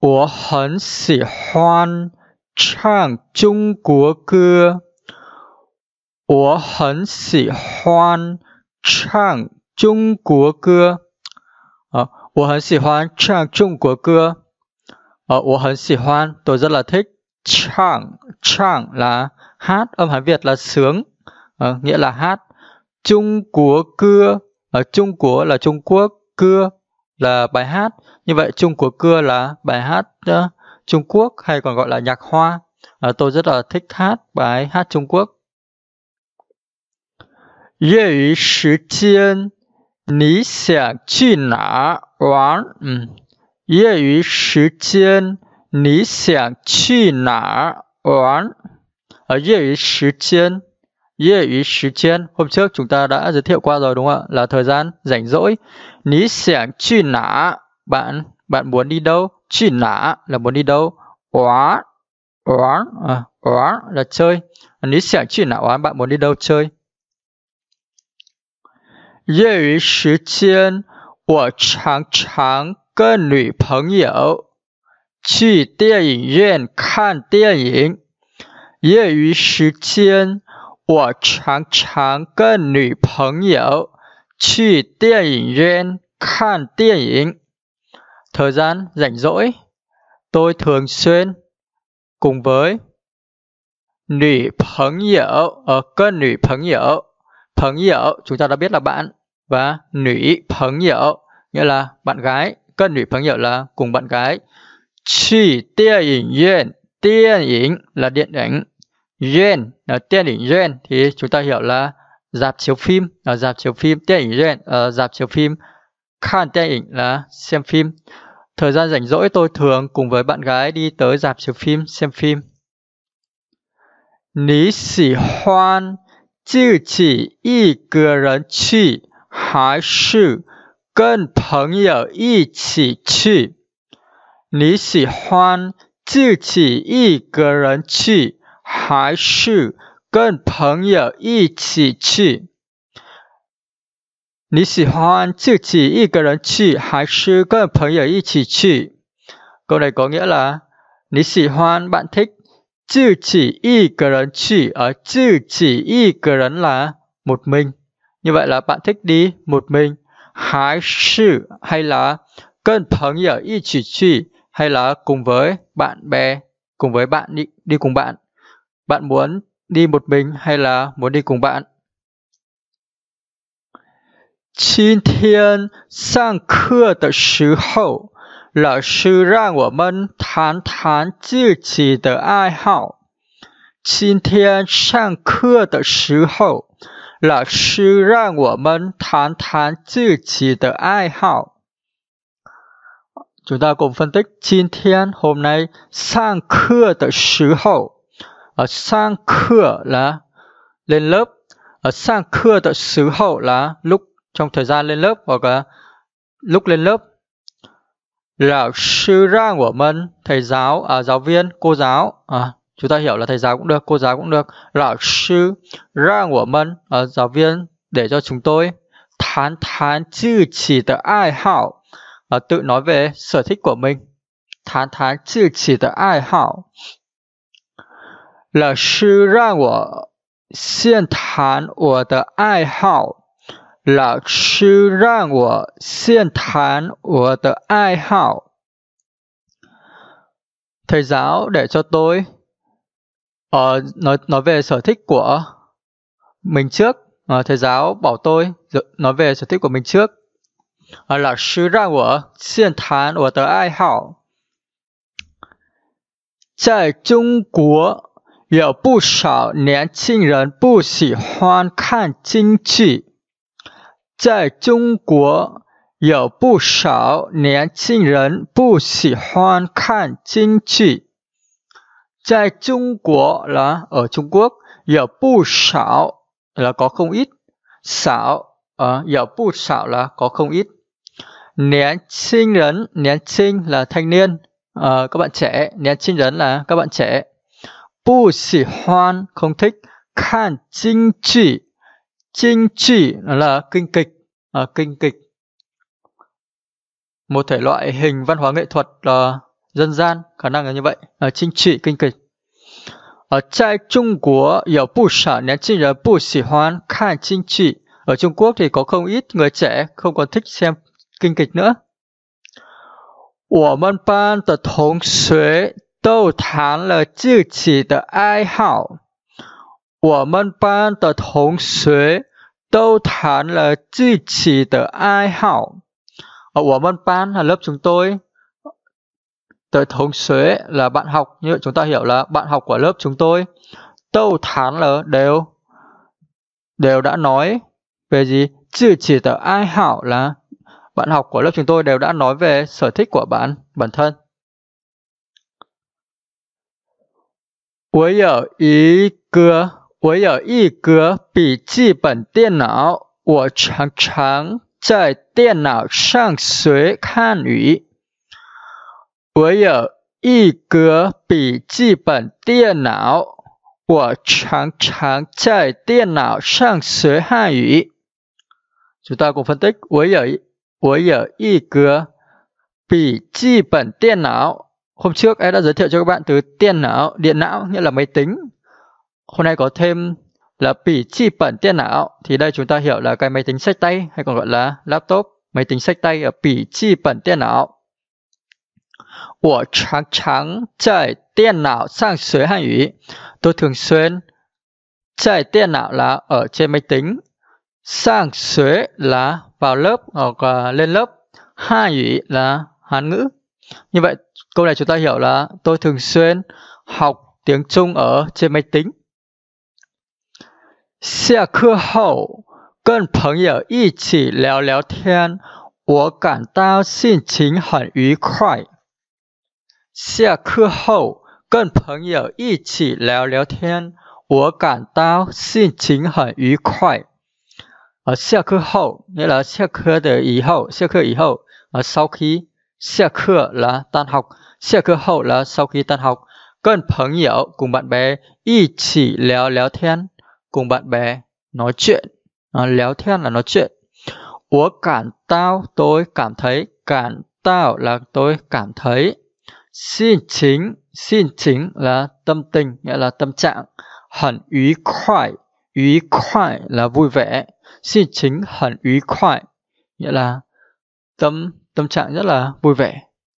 我很喜欢唱中国歌。我很喜欢唱中国歌。啊，我很喜欢唱中国歌。à, 我很喜欢 tôi rất là thích chang chang là hát âm Hán Việt là sướng à, nghĩa là hát Trung Quốc cưa ở Trung Quốc là Trung Quốc cưa là bài hát như vậy Trung Quốc cưa là bài hát uh, Trung Quốc hay còn gọi là nhạc hoa à, tôi rất là thích hát bài hát Trung Quốc 业余时间你想去哪玩？嗯，业余时间你想去哪儿玩？ở 业余时间 业余时间 hôm trước chúng ta đã giới thiệu qua rồi đúng không ạ là thời gian rảnh rỗi ní xiang chi nã bạn bạn muốn đi đâu chi nã là muốn đi đâu oán oán à, oán là chơi ní xiang chi nã oán bạn muốn đi đâu chơi 业余时间我常常跟女朋友去电影院看电影。业余时间， 我常常跟女朋友去电影院看电影。Thời gian rảnh rỗi, tôi thường xuyên cùng với nữ 朋友 ở cơn nữ 朋友 朋友 chúng ta đã biết là bạn và nữ 朋友 nghĩa là bạn gái cân nữ 朋友 là cùng bạn gái 去电影院电影 là điện ảnh Yuan là điện ảnh Yuan thì chúng ta hiểu là dạp chiếu phim ở dạp chiếu phim điện ảnh Yuan ở dạp chiếu phim Khan điện ảnh là xem phim thời gian rảnh rỗi tôi thường cùng với bạn gái đi tới dạp chiếu phim xem phim 你喜欢自己一个人去还是跟朋友一起去？你喜欢自己一个人去， 还是跟朋友一起去？你喜欢自己一个人去，还是跟朋友一起去？Câu này có nghĩa là 你喜欢 bạn thích 自己一个人去 ở 自己一个人 là một mình. Như vậy là bạn thích đi một mình. 还是 hay là 跟朋友一起去 hay là cùng với bạn bè cùng với bạn đi, đi cùng bạn bạn muốn đi một mình hay là muốn đi cùng bạn 今天上课的时候，老师让我们谈谈自己的爱好。今天上课的时候，老师让我们谈谈自己的爱好。Chúng ta cùng phân tích Chín thiên hôm nay sang khưa的时候 ở sang khưa là lên lớp ở sang khưa的时候 là lúc trong thời gian lên lớp hoặc là lúc lên lớp lão sư ra của mình thầy giáo à, giáo viên cô giáo à, chúng ta hiểu là thầy giáo cũng được cô giáo cũng được lão sư ra của mình à, giáo viên để cho chúng tôi thán thán chữ chỉ的爱好 à, tự nói về sở thích của mình thán thán chữ chỉ的爱好 老师让我先谈我的爱好老师让我先谈我的爱好 thầy giáo để cho tôi uh, nói nói về sở thích của mình trước uh, thầy giáo bảo tôi nói về sở thích của mình trước 啊，老师让我先谈我的爱好。在中国， 有不少年轻人不喜欢看京剧。在中国，有不少年轻人不喜欢看京剧。在中国 là ở Trung Quốc, 有不少 là có không ít, 少 uh, 有不少 là có không ít. Nén sinh rấn, nén sinh là thanh niên, uh, các bạn trẻ, nén sinh rấn là các bạn trẻ. Bu xỉ hoan, không thích. Khan kinh trị, kinh trị là kinh kịch, uh, kinh kịch. Một thể loại hình văn hóa nghệ thuật uh, dân gian khả năng là như vậy ở chính trị kinh kịch 而在中国有不少年轻人不喜欢看京剧，ở Trung Quốc thì có không ít người trẻ không còn thích xem kinh kịch nữa. 我们班的同学 都谈了自己的爱好。我们班的同学都谈了自己的爱好。Ở 我们班 là lớp chúng tôi. Tờ thống xuế là bạn học, như vậy chúng ta hiểu là bạn học của lớp chúng tôi. Đâu thán là đều đều đã nói về gì? Chữ chỉ tờ ai hảo là bạn học của lớp chúng tôi đều đã nói về sở thích của bạn, bản thân. 我有一个我有一个笔记本电脑，我常常在电脑上学汉语。我有一个笔记本电脑，我常常在电脑上学汉语。Chúng ta cùng phân tích. 我有我有一个笔记本电脑。Hôm trước em đã giới thiệu cho các bạn từ điện não, điện não nghĩa là máy tính. Hôm nay có thêm là bỉ chi bẩn điện não thì đây chúng ta hiểu là cái máy tính sách tay hay còn gọi là laptop, máy tính sách tay ở bỉ chi bẩn điện não. 我常常在电脑上学汉语。Tôi thường xuyên 在电脑 là ở trên máy tính, sang xuế là vào lớp hoặc là lên lớp, hai ngữ là Hán ngữ. Như vậy câu này chúng ta hiểu là tôi thường xuyên học tiếng Trung ở trên máy tính. 下课后跟朋友一起聊聊天，我感到心情很愉快。下课后跟朋友一起聊聊天，我感到心情很愉快。而下课后 nghĩa là 下课的以后，下课以后而 sau khi 下课 là tan học, 下课后 là sau khi tan học. 跟朋友 cùng bạn bè 一起聊聊天 cùng bạn bè nói chuyện. À, 聊天 là nói chuyện. 我感到 tôi cảm thấy, cảm 到 là tôi cảm thấy. Xin chính, xin chính là tâm tình, nghĩa là tâm trạng. Hẳn ủy khoai, ủy khoai là vui vẻ. Xin chính hẳn ủy khoai, nghĩa là tâm tâm trạng rất là vui vẻ.